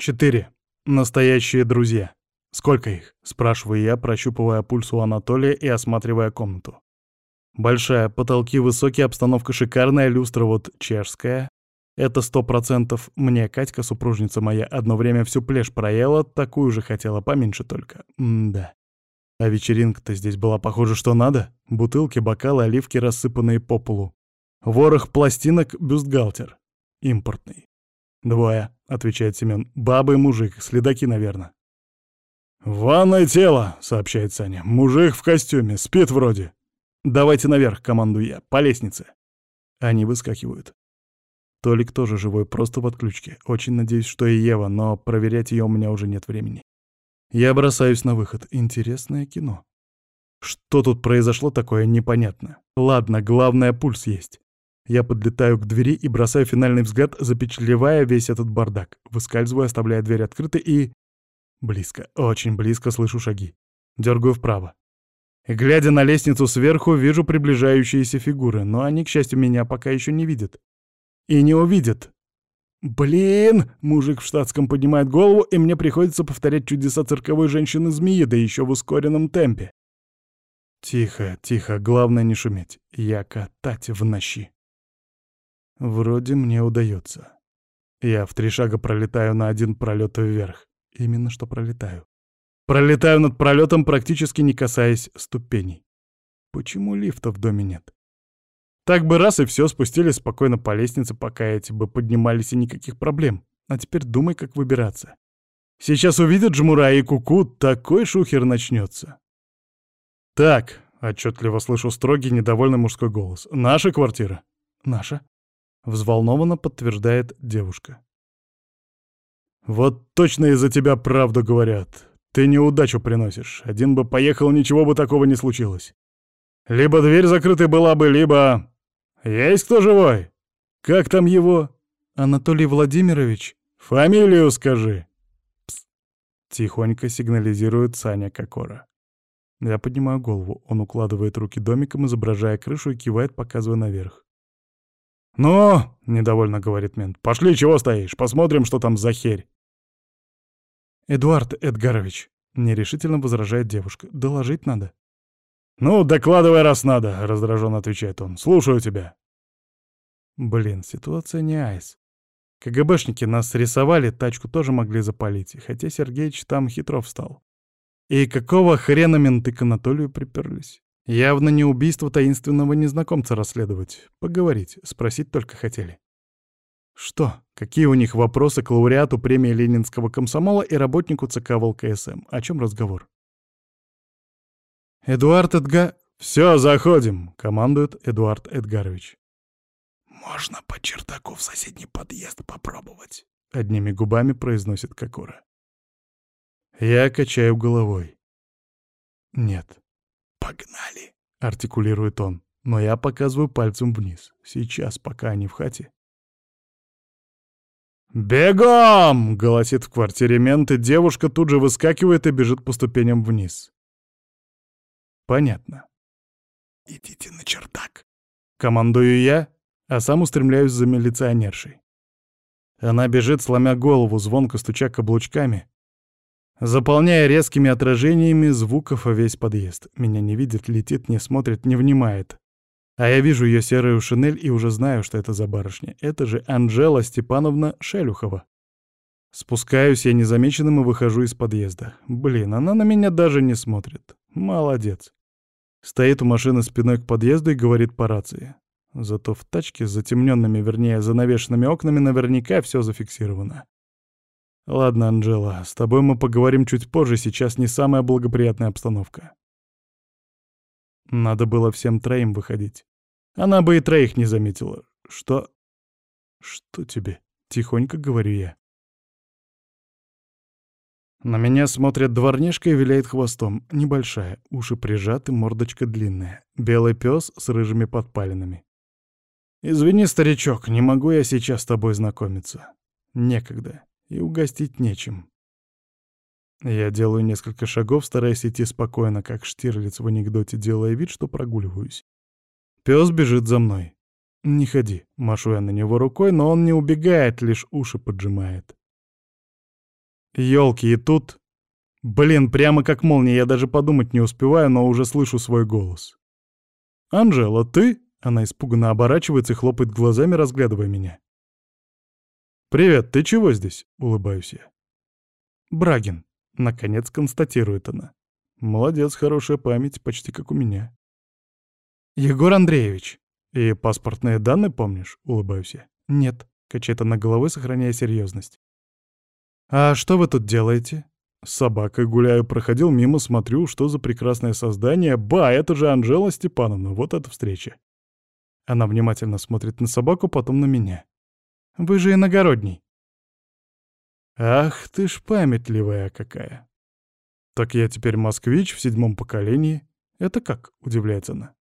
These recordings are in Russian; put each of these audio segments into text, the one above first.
Четыре. Настоящие друзья. Сколько их? Спрашиваю я, прощупывая пульс у Анатолия и осматривая комнату. Большая, потолки высокие, обстановка шикарная, люстра вот чешская. Это сто процентов мне Катька, супружница моя, одно время всю плешь проела, такую же хотела, поменьше только. М-да. А вечеринка-то здесь была похоже, что надо. Бутылки, бокалы, оливки, рассыпанные по полу. Ворох пластинок, бюстгальтер. Импортный. «Двое», — отвечает Семен. «Баба и мужик, следаки, наверное». «Ванное тело», — сообщает Саня. «Мужик в костюме, спит вроде». «Давайте наверх», — командую я, — «по лестнице». Они выскакивают. Толик тоже живой, просто в отключке. Очень надеюсь, что и Ева, но проверять ее у меня уже нет времени. Я бросаюсь на выход. Интересное кино. Что тут произошло такое, непонятно. Ладно, главное, пульс есть. Я подлетаю к двери и бросаю финальный взгляд, запечатлевая весь этот бардак. Выскальзываю, оставляя дверь открытой и... Близко, очень близко слышу шаги. Дергаю вправо. Глядя на лестницу сверху, вижу приближающиеся фигуры, но они, к счастью, меня пока еще не видят. И не увидят. Блин! Мужик в штатском поднимает голову, и мне приходится повторять чудеса цирковой женщины-змеи, да еще в ускоренном темпе. Тихо, тихо, главное не шуметь. Я катать в ночи. Вроде мне удается. Я в три шага пролетаю на один пролет вверх. Именно что пролетаю. Пролетаю над пролетом, практически не касаясь ступеней. Почему лифта в доме нет? Так бы раз и все, спустились спокойно по лестнице, пока эти бы поднимались и никаких проблем. А теперь думай, как выбираться. Сейчас увидят Жмура и Куку, такой шухер начнется. Так, отчетливо слышу строгий, недовольный мужской голос. Наша квартира? Наша. Взволнованно подтверждает девушка. «Вот точно из-за тебя правду говорят. Ты неудачу приносишь. Один бы поехал, ничего бы такого не случилось. Либо дверь закрытой была бы, либо... Есть кто живой? Как там его? Анатолий Владимирович? Фамилию скажи!» Пс. Тихонько сигнализирует Саня Кокора. Я поднимаю голову. Он укладывает руки домиком, изображая крышу и кивает, показывая наверх. «Ну, — недовольно говорит мент, — пошли, чего стоишь, посмотрим, что там за херь». «Эдуард Эдгарович», — нерешительно возражает девушка, — «доложить надо». «Ну, докладывай, раз надо», — раздраженно отвечает он. «Слушаю тебя». Блин, ситуация не айс. КГБшники нас рисовали, тачку тоже могли запалить, хотя Сергеич там хитро встал. И какого хрена менты к Анатолию приперлись? Явно не убийство таинственного незнакомца расследовать. Поговорить, спросить только хотели. Что? Какие у них вопросы к лауреату премии Ленинского комсомола и работнику ЦК ВЛКСМ? О чем разговор? Эдуард Эдга... «Все, заходим!» — командует Эдуард Эдгарович. «Можно по чердаку в соседний подъезд попробовать», — одними губами произносит Кокора. Я качаю головой. «Нет, «Погнали!» — артикулирует он. Но я показываю пальцем вниз. Сейчас, пока они в хате. «Бегом!» — голосит в квартире мент, и девушка тут же выскакивает и бежит по ступеням вниз. Понятно. «Идите на чердак!» — командую я, а сам устремляюсь за милиционершей. Она бежит, сломя голову, звонко стуча каблучками, заполняя резкими отражениями звуков весь подъезд. Меня не видит, летит, не смотрит, не внимает. А я вижу ее серую шинель и уже знаю, что это за барышня. Это же Анжела Степановна Шелюхова. Спускаюсь я незамеченным и выхожу из подъезда. Блин, она на меня даже не смотрит. Молодец. Стоит у машины спиной к подъезду и говорит по рации. Зато в тачке с затемненными, вернее, занавешенными окнами наверняка все зафиксировано. Ладно, Анжела, с тобой мы поговорим чуть позже, сейчас не самая благоприятная обстановка. Надо было всем троим выходить. Она бы и троих не заметила. Что... Что тебе? Тихонько говорю я. На меня смотрит дворняжка и виляет хвостом. Небольшая, уши прижаты, мордочка длинная. Белый пес с рыжими подпалинами. «Извини, старичок, не могу я сейчас с тобой знакомиться. Некогда и угостить нечем. Я делаю несколько шагов, стараясь идти спокойно, как Штирлиц в анекдоте, делая вид, что прогуливаюсь. Пес бежит за мной. «Не ходи», — машу я на него рукой, но он не убегает, лишь уши поджимает. Ёлки, и тут... Блин, прямо как молния, я даже подумать не успеваю, но уже слышу свой голос. «Анжела, ты?» Она испуганно оборачивается и хлопает глазами, разглядывая меня. «Привет, ты чего здесь?» — улыбаюсь я. «Брагин», — наконец констатирует она. «Молодец, хорошая память, почти как у меня». «Егор Андреевич». «И паспортные данные помнишь?» — улыбаюсь я. «Нет», — качает она головой, сохраняя серьезность. «А что вы тут делаете?» С собакой гуляю, проходил мимо, смотрю, что за прекрасное создание. Ба, это же Анжела Степановна, вот эта встреча. Она внимательно смотрит на собаку, потом на меня. «Вы же иногородний». «Ах ты ж памятливая какая!» «Так я теперь москвич в седьмом поколении. Это как?» — удивляется она.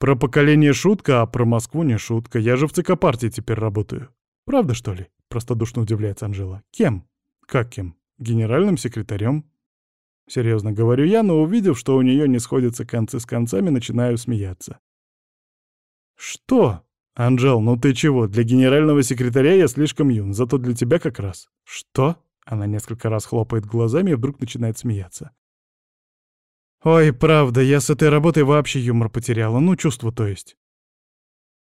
«Про поколение шутка, а про Москву не шутка. Я же в ЦК партии теперь работаю. Правда, что ли?» — простодушно удивляется Анжела. «Кем?» «Как кем? Генеральным секретарем?» Серьезно говорю я, но увидев, что у нее не сходятся концы с концами, начинаю смеяться. «Что? Анжел, ну ты чего? Для генерального секретаря я слишком юн, зато для тебя как раз». «Что?» Она несколько раз хлопает глазами и вдруг начинает смеяться. «Ой, правда, я с этой работой вообще юмор потеряла. Ну, чувство, то есть».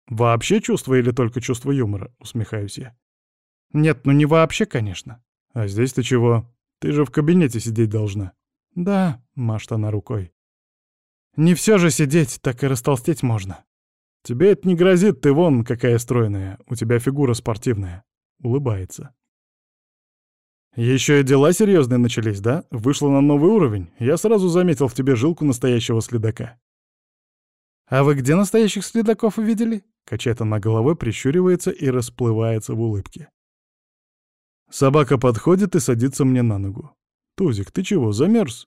«Вообще чувство или только чувство юмора?» — усмехаюсь я. «Нет, ну не вообще, конечно». «А здесь ты чего? Ты же в кабинете сидеть должна». «Да», — машет она рукой. «Не все же сидеть, так и растолстеть можно». «Тебе это не грозит, ты вон какая стройная, у тебя фигура спортивная». Улыбается. Еще и дела серьезные начались, да? Вышла на новый уровень. Я сразу заметил в тебе жилку настоящего следака. «А вы где настоящих следаков увидели?» Качает она головой, прищуривается и расплывается в улыбке. Собака подходит и садится мне на ногу. «Тузик, ты чего, замерз?»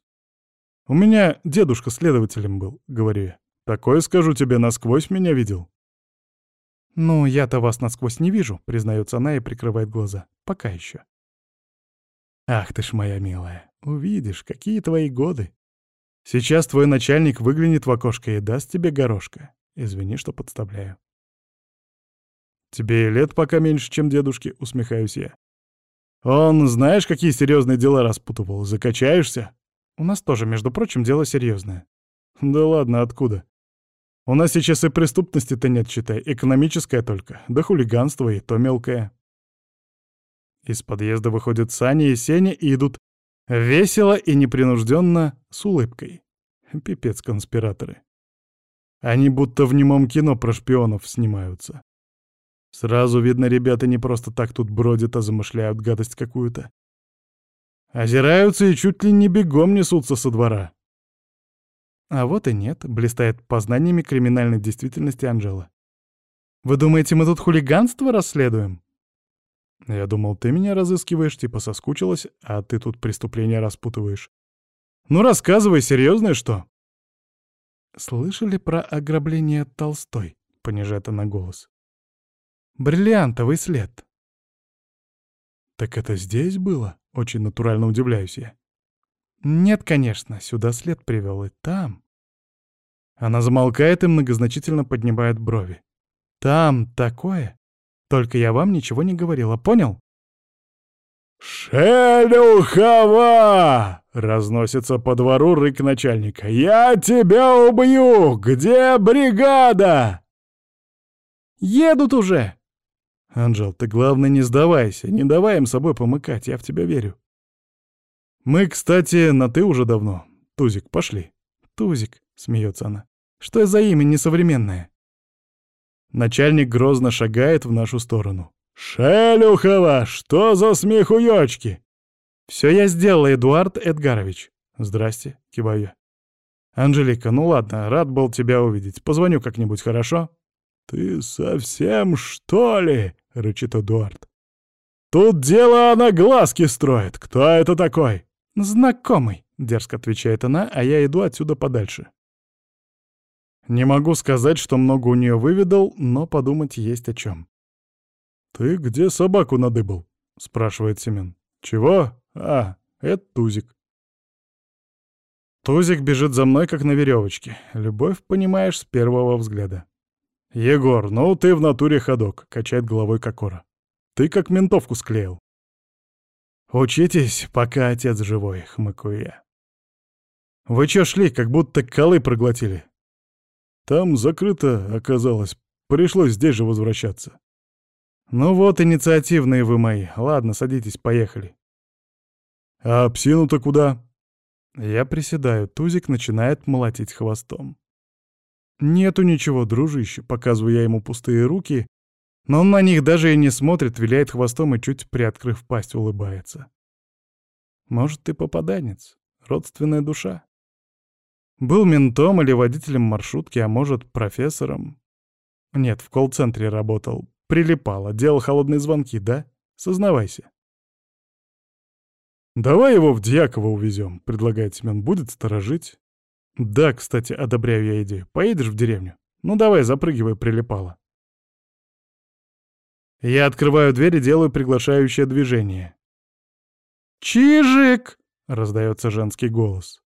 «У меня дедушка следователем был», — говорю я. Такое, скажу тебе, насквозь меня видел. «Ну, я-то вас насквозь не вижу», — признается она и прикрывает глаза. «Пока еще». «Ах ты ж моя милая, увидишь, какие твои годы. Сейчас твой начальник выглянет в окошко и даст тебе горошка. Извини, что подставляю». «Тебе и лет пока меньше, чем дедушке», — усмехаюсь я. «Он, знаешь, какие серьезные дела распутывал? Закачаешься?» «У нас тоже, между прочим, дело серьезное. «Да ладно, откуда?» У нас сейчас и преступности-то нет, считай, экономическая только, да хулиганство и то мелкое. Из подъезда выходят Саня и Сеня и идут весело и непринужденно с улыбкой. Пипец конспираторы. Они будто в немом кино про шпионов снимаются. Сразу видно, ребята не просто так тут бродят, а замышляют гадость какую-то. Озираются и чуть ли не бегом несутся со двора. А вот и нет, блистает познаниями криминальной действительности Анжела. Вы думаете, мы тут хулиганство расследуем? Я думал, ты меня разыскиваешь, типа соскучилась, а ты тут преступления распутываешь. Ну рассказывай, серьезное что? Слышали про ограбление Толстой? Понижает она голос. Бриллиантовый след. Так это здесь было? Очень натурально удивляюсь я. «Нет, конечно, сюда след привел, и там...» Она замолкает и многозначительно поднимает брови. «Там такое. Только я вам ничего не говорила, понял?» «Шелюхова!» — разносится по двору рык начальника. «Я тебя убью! Где бригада?» «Едут уже!» «Анжел, ты, главное, не сдавайся, не давай им собой помыкать, я в тебя верю. Мы, кстати, на «ты» уже давно. Тузик, пошли. Тузик, смеется она. Что за имя несовременное? Начальник грозно шагает в нашу сторону. «Шелюхова, что за смехуёчки?» «Все я сделал, Эдуард Эдгарович». «Здрасте», — киваю. «Анжелика, ну ладно, рад был тебя увидеть. Позвоню как-нибудь, хорошо?» «Ты совсем, что ли?» — рычит Эдуард. «Тут дело она глазки строит. Кто это такой?» «Знакомый», — дерзко отвечает она, а я иду отсюда подальше. Не могу сказать, что много у нее выведал, но подумать есть о чем. «Ты где собаку надыбал?» — спрашивает Семен. «Чего? А, это Тузик». Тузик бежит за мной, как на веревочке. Любовь, понимаешь, с первого взгляда. «Егор, ну ты в натуре ходок», — качает головой Кокора. «Ты как ментовку склеил». «Учитесь, пока отец живой», — хмыкаю. «Вы чё шли, как будто колы проглотили?» «Там закрыто оказалось. Пришлось здесь же возвращаться». «Ну вот, инициативные вы мои. Ладно, садитесь, поехали». «А псину-то куда?» Я приседаю, Тузик начинает молотить хвостом. «Нету ничего, дружище», — показываю я ему пустые руки, но он на них даже и не смотрит, виляет хвостом и, чуть приоткрыв пасть, улыбается. «Может, ты попаданец, родственная душа?» Был ментом или водителем маршрутки, а может, профессором. Нет, в колл-центре работал. Прилипало, делал холодные звонки, да? Сознавайся. «Давай его в Дьяково увезем», — предлагает Семен. «Будет сторожить». «Да, кстати, одобряю я идею. Поедешь в деревню? Ну давай, запрыгивай, прилипало». Я открываю дверь и делаю приглашающее движение. «Чижик!» — раздается женский голос.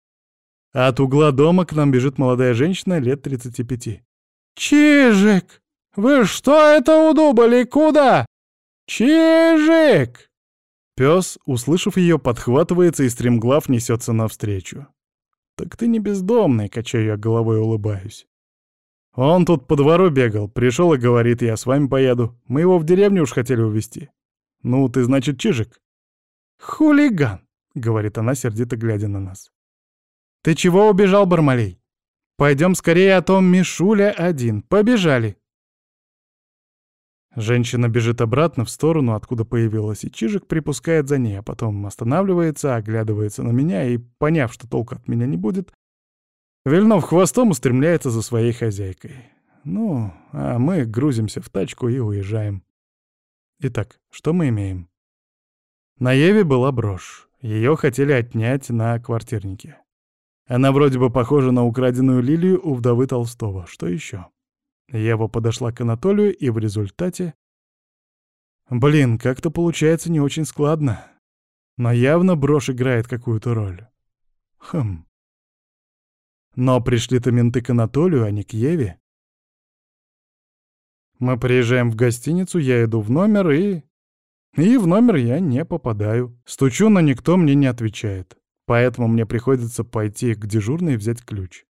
От угла дома к нам бежит молодая женщина лет 35. «Чижик! Вы что это удумали? Куда? Чижик!» Пес, услышав ее, подхватывается и стремглав несется навстречу. «Так ты не бездомный», — качаю я головой улыбаюсь. «Он тут по двору бегал, пришел и говорит, я с вами поеду. Мы его в деревню уж хотели увезти. Ну, ты, значит, Чижик?» «Хулиган», — говорит она, сердито глядя на нас. «Ты чего убежал, Бармалей? Пойдем скорее, а то Мишуля один. Побежали!» Женщина бежит обратно в сторону, откуда появилась, и Чижик припускает за ней, а потом останавливается, оглядывается на меня и, поняв, что толка от меня не будет, вильнув хвостом, устремляется за своей хозяйкой. Ну, а мы грузимся в тачку и уезжаем. Итак, что мы имеем? На Еве была брошь. Ее хотели отнять на квартирнике. Она вроде бы похожа на украденную лилию у вдовы Толстого. Что еще? Ева подошла к Анатолию, и в результате... Блин, как-то получается не очень складно. Но явно брошь играет какую-то роль. Хм. Но пришли-то менты к Анатолию, а не к Еве. Мы приезжаем в гостиницу, я иду в номер и... И в номер я не попадаю. Стучу, но никто мне не отвечает. Поэтому мне приходится пойти к дежурной и взять ключ.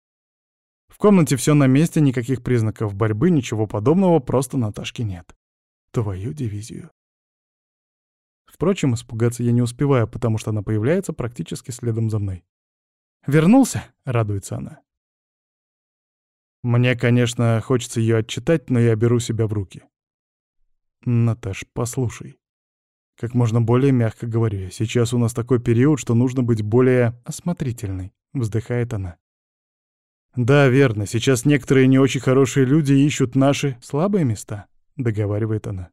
В комнате все на месте, никаких признаков борьбы, ничего подобного, просто Наташки нет. Твою дивизию. Впрочем, испугаться я не успеваю, потому что она появляется практически следом за мной. «Вернулся?» — радуется она. Мне, конечно, хочется ее отчитать, но я беру себя в руки. «Наташ, послушай. Как можно более мягко говорю. Сейчас у нас такой период, что нужно быть более осмотрительной», — вздыхает она. «Да, верно. Сейчас некоторые не очень хорошие люди ищут наши слабые места», — договаривает она.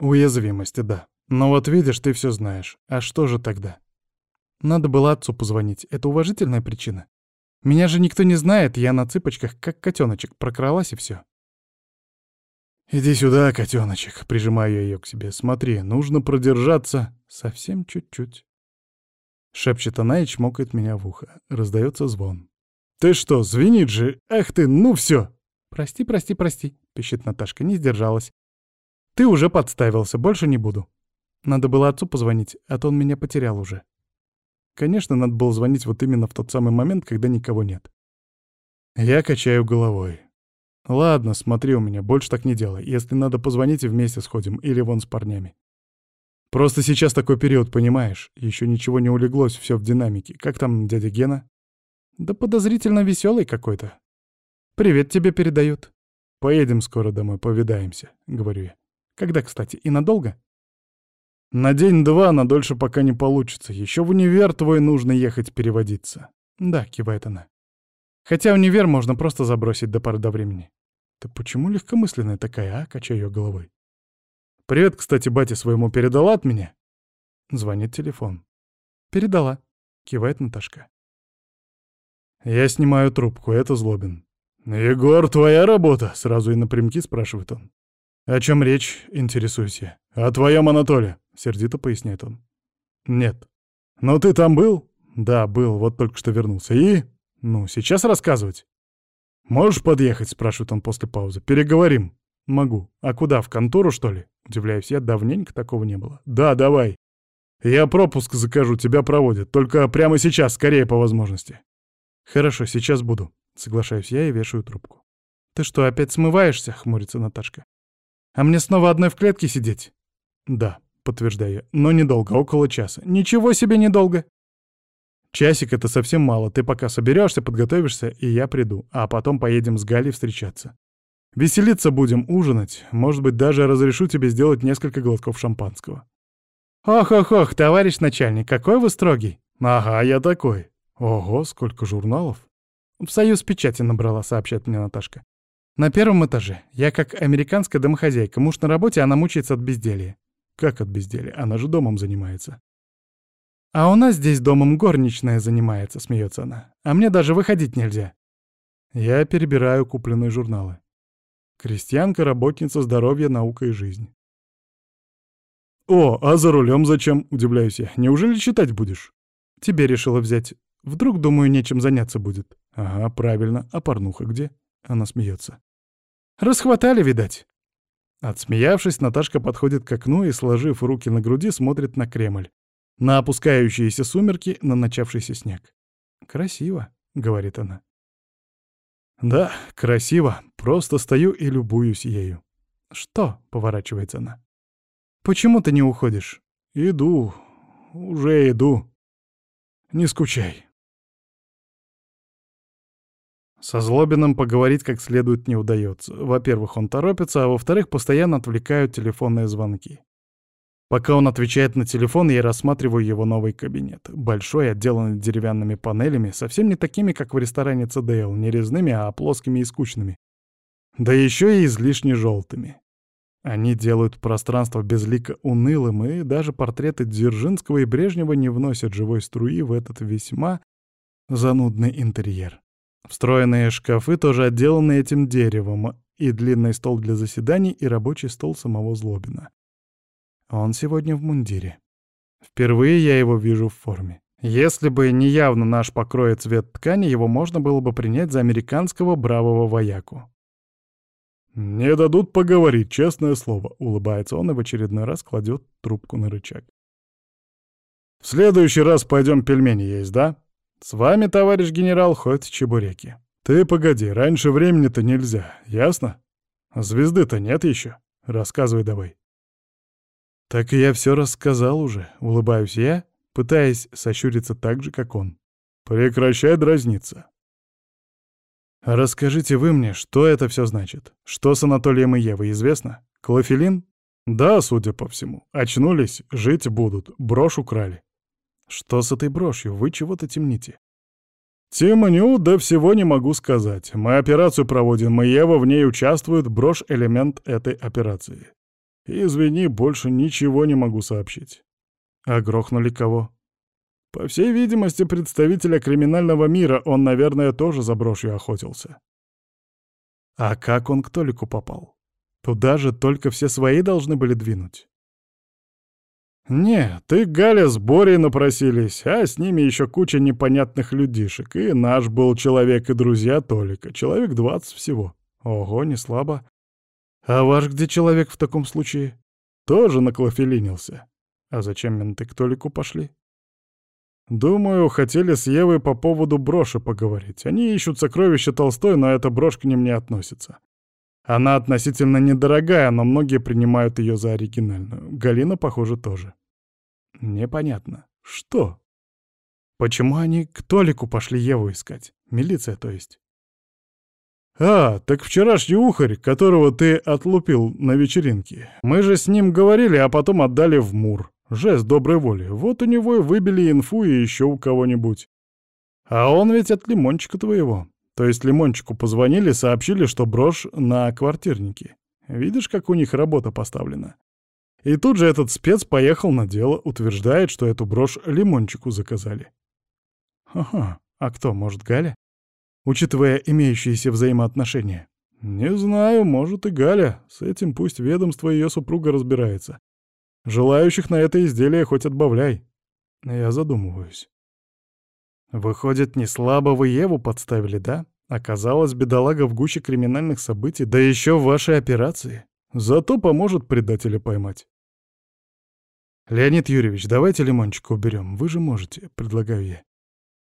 «Уязвимости, да. Но вот видишь, ты все знаешь. А что же тогда?» «Надо было отцу позвонить. Это уважительная причина. Меня же никто не знает, я на цыпочках, как котеночек, прокралась и все. «Иди сюда, котеночек, прижимаю я ее к себе. «Смотри, нужно продержаться совсем чуть-чуть». Шепчет она и чмокает меня в ухо. Раздается звон. «Ты что, звенит же? Ах ты, ну все!» «Прости, прости, прости», — пищит Наташка, не сдержалась. «Ты уже подставился, больше не буду. Надо было отцу позвонить, а то он меня потерял уже». Конечно, надо было звонить вот именно в тот самый момент, когда никого нет. Я качаю головой. «Ладно, смотри у меня, больше так не делай. Если надо, позвоните, вместе сходим, или вон с парнями. Просто сейчас такой период, понимаешь? Еще ничего не улеглось, все в динамике. Как там дядя Гена?» Да подозрительно веселый какой-то. Привет тебе передают. Поедем скоро домой, повидаемся, говорю я. Когда, кстати, и надолго? На день-два, на дольше пока не получится. Еще в универ твой нужно ехать переводиться. Да, кивает она. Хотя универ можно просто забросить до поры до времени. Ты почему легкомысленная такая, а? Качаю ее головой. Привет, кстати, батя своему передала от меня? Звонит телефон. Передала, кивает Наташка. Я снимаю трубку, это Злобин. «Егор, твоя работа?» — сразу и напрямки спрашивает он. «О чем речь?» — интересуюсь я. «О твоем Анатоле», — сердито поясняет он. «Нет». «Но ты там был?» «Да, был, вот только что вернулся. И?» «Ну, сейчас рассказывать?» «Можешь подъехать?» — спрашивает он после паузы. «Переговорим». «Могу. А куда, в контору, что ли?» Удивляюсь я, давненько такого не было. «Да, давай». Я пропуск закажу, тебя проводят. Только прямо сейчас, скорее по возможности. Хорошо, сейчас буду. Соглашаюсь я и вешаю трубку. Ты что, опять смываешься? Хмурится Наташка. А мне снова одной в клетке сидеть? Да, подтверждаю я, но недолго, около часа. Ничего себе недолго. Часик — это совсем мало. Ты пока соберешься, подготовишься, и я приду. А потом поедем с Галей встречаться. Веселиться будем, ужинать. Может быть, даже разрешу тебе сделать несколько глотков шампанского. «Ох-ох-ох, товарищ начальник, какой вы строгий!» «Ага, я такой. Ого, сколько журналов!» «В союз печати набрала», — сообщает мне Наташка. «На первом этаже. Я как американская домохозяйка. Муж на работе, она мучается от безделья». «Как от безделья? Она же домом занимается». «А у нас здесь домом горничная занимается», — смеется она. «А мне даже выходить нельзя». Я перебираю купленные журналы. Крестьянка, работница, здоровье, наука и жизнь. «О, а за рулем зачем?» — удивляюсь я. «Неужели читать будешь?» «Тебе решила взять. Вдруг, думаю, нечем заняться будет». «Ага, правильно. А порнуха где?» Она смеется. «Расхватали, видать». Отсмеявшись, Наташка подходит к окну и, сложив руки на груди, смотрит на Кремль. На опускающиеся сумерки, на начавшийся снег. «Красиво», — говорит она. «Да, красиво. Просто стою и любуюсь ею». «Что?» — поворачивается она. Почему ты не уходишь? Иду. Уже иду. Не скучай. Со Злобиным поговорить как следует не удается. Во-первых, он торопится, а во-вторых, постоянно отвлекают телефонные звонки. Пока он отвечает на телефон, я рассматриваю его новый кабинет. Большой, отделанный деревянными панелями, совсем не такими, как в ресторане ЦДЛ, не резными, а плоскими и скучными. Да еще и излишне желтыми. Они делают пространство безлико унылым, и даже портреты Дзержинского и Брежнева не вносят живой струи в этот весьма занудный интерьер. Встроенные шкафы тоже отделаны этим деревом, и длинный стол для заседаний, и рабочий стол самого Злобина. Он сегодня в мундире. Впервые я его вижу в форме. Если бы не явно наш покрой и цвет ткани, его можно было бы принять за американского бравого вояку. «Не дадут поговорить, честное слово», — улыбается он и в очередной раз кладет трубку на рычаг. «В следующий раз пойдем пельмени есть, да? С вами, товарищ генерал, хоть чебуреки. Ты погоди, раньше времени-то нельзя, ясно? Звезды-то нет еще. Рассказывай давай». «Так я все рассказал уже», — улыбаюсь я, пытаясь сощуриться так же, как он. «Прекращай дразниться. «Расскажите вы мне, что это все значит? Что с Анатолием и Евой известно? Клофелин?» «Да, судя по всему. Очнулись, жить будут. Брошь украли». «Что с этой брошью? Вы чего-то темните?» «Темню, да всего не могу сказать. Мы операцию проводим, и Ева в ней участвует, брошь — элемент этой операции. Извини, больше ничего не могу сообщить». «А грохнули кого?» По всей видимости, представителя криминального мира, он, наверное, тоже за брошью охотился. А как он к Толику попал? Туда же только все свои должны были двинуть. «Не, ты, Галя, с Борей напросились, а с ними еще куча непонятных людишек, и наш был человек и друзья Толика, человек двадцать всего. Ого, не слабо. А ваш где человек в таком случае?» Тоже наклофелинился. А зачем менты к Толику пошли? Думаю, хотели с Евой по поводу броши поговорить. Они ищут сокровища Толстой, но эта брошь к ним не относится. Она относительно недорогая, но многие принимают ее за оригинальную. Галина, похоже, тоже. Непонятно. Что? Почему они к Толику пошли Еву искать? Милиция, то есть. «А, так вчерашний ухарь, которого ты отлупил на вечеринке. Мы же с ним говорили, а потом отдали в Мур. Жест доброй воли. Вот у него и выбили инфу и еще у кого-нибудь. А он ведь от лимончика твоего. То есть лимончику позвонили, сообщили, что брошь на квартирнике. Видишь, как у них работа поставлена? И тут же этот спец поехал на дело, утверждает, что эту брошь лимончику заказали. Ага, а кто, может, Галя? Учитывая имеющиеся взаимоотношения. Не знаю, может и Галя. С этим пусть ведомство ее супруга разбирается. Желающих на это изделие хоть отбавляй. Я задумываюсь. Выходит, не слабо вы Еву подставили, да? Оказалось, бедолага в гуще криминальных событий, да еще в вашей операции. Зато поможет предателя поймать. «Леонид Юрьевич, давайте лимончика уберем. Вы же можете», — предлагаю я.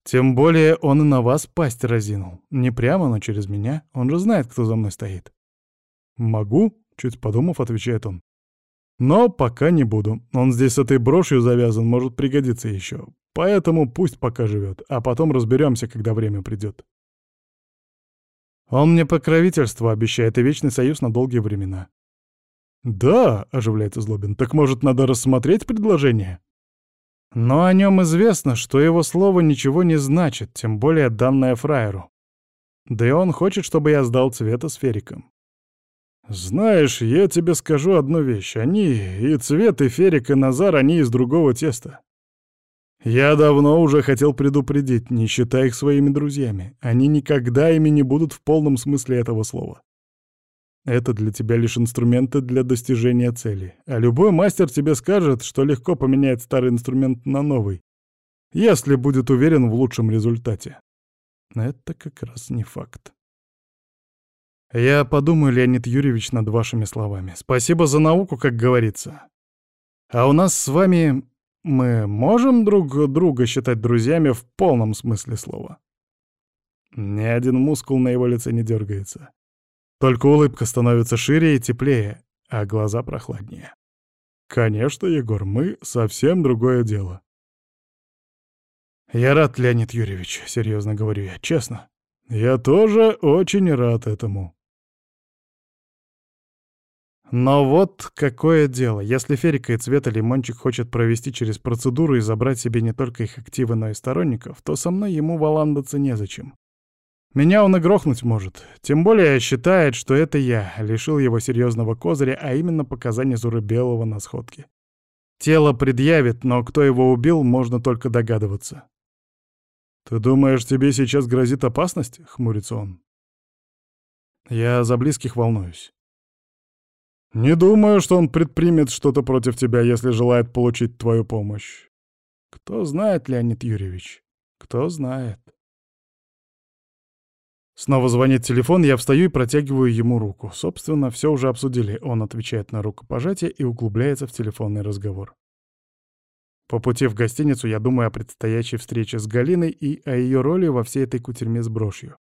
Тем более он и на вас пасть разинул. Не прямо, но через меня. Он же знает, кто за мной стоит. «Могу», — чуть подумав, отвечает он. «Но пока не буду. Он здесь с этой брошью завязан, может пригодиться еще. Поэтому пусть пока живет, а потом разберемся, когда время придет». Он мне покровительство обещает и вечный союз на долгие времена. «Да», — оживляется Злобин, — «так, может, надо рассмотреть предложение?» Но о нем известно, что его слово ничего не значит, тем более данное фраеру. Да и он хочет, чтобы я сдал цвета сфериком. «Знаешь, я тебе скажу одну вещь. Они, и Цвет, и Ферик, и Назар, они из другого теста. Я давно уже хотел предупредить, не считай их своими друзьями. Они никогда ими не будут в полном смысле этого слова. Это для тебя лишь инструменты для достижения цели. А любой мастер тебе скажет, что легко поменять старый инструмент на новый, если будет уверен в лучшем результате. Это как раз не факт. Я подумаю, Леонид Юрьевич, над вашими словами. Спасибо за науку, как говорится. А у нас с вами мы можем друг друга считать друзьями в полном смысле слова? Ни один мускул на его лице не дергается. Только улыбка становится шире и теплее, а глаза прохладнее. Конечно, Егор, мы совсем другое дело. Я рад, Леонид Юрьевич, серьезно говорю я, честно. Я тоже очень рад этому. Но вот какое дело, если Ферика и Цвета Лимончик хочет провести через процедуру и забрать себе не только их активы, но и сторонников, то со мной ему валандаться незачем. Меня он и грохнуть может, тем более считает, что это я лишил его серьезного козыря, а именно показания Зуры Белого на сходке. Тело предъявит, но кто его убил, можно только догадываться. «Ты думаешь, тебе сейчас грозит опасность?» — хмурится он. «Я за близких волнуюсь. Не думаю, что он предпримет что-то против тебя, если желает получить твою помощь. Кто знает, Леонид Юрьевич, кто знает. Снова звонит телефон, я встаю и протягиваю ему руку. Собственно, все уже обсудили. Он отвечает на рукопожатие и углубляется в телефонный разговор. По пути в гостиницу я думаю о предстоящей встрече с Галиной и о ее роли во всей этой кутерьме с брошью.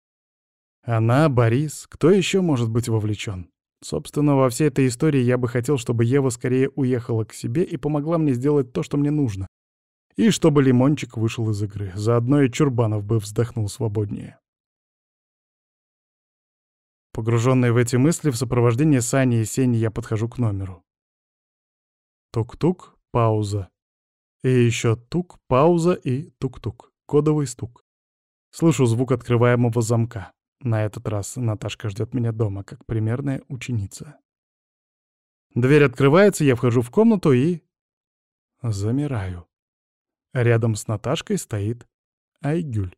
Она, Борис, кто еще может быть вовлечен? Собственно, во всей этой истории я бы хотел, чтобы Ева скорее уехала к себе и помогла мне сделать то, что мне нужно. И чтобы Лимончик вышел из игры. Заодно и Чурбанов бы вздохнул свободнее. Погруженный в эти мысли, в сопровождении Сани и Сени я подхожу к номеру. Тук-тук, пауза. И еще тук, пауза и тук-тук. Кодовый стук. Слышу звук открываемого замка. На этот раз Наташка ждет меня дома, как примерная ученица. Дверь открывается, я вхожу в комнату и... Замираю. Рядом с Наташкой стоит Айгюль.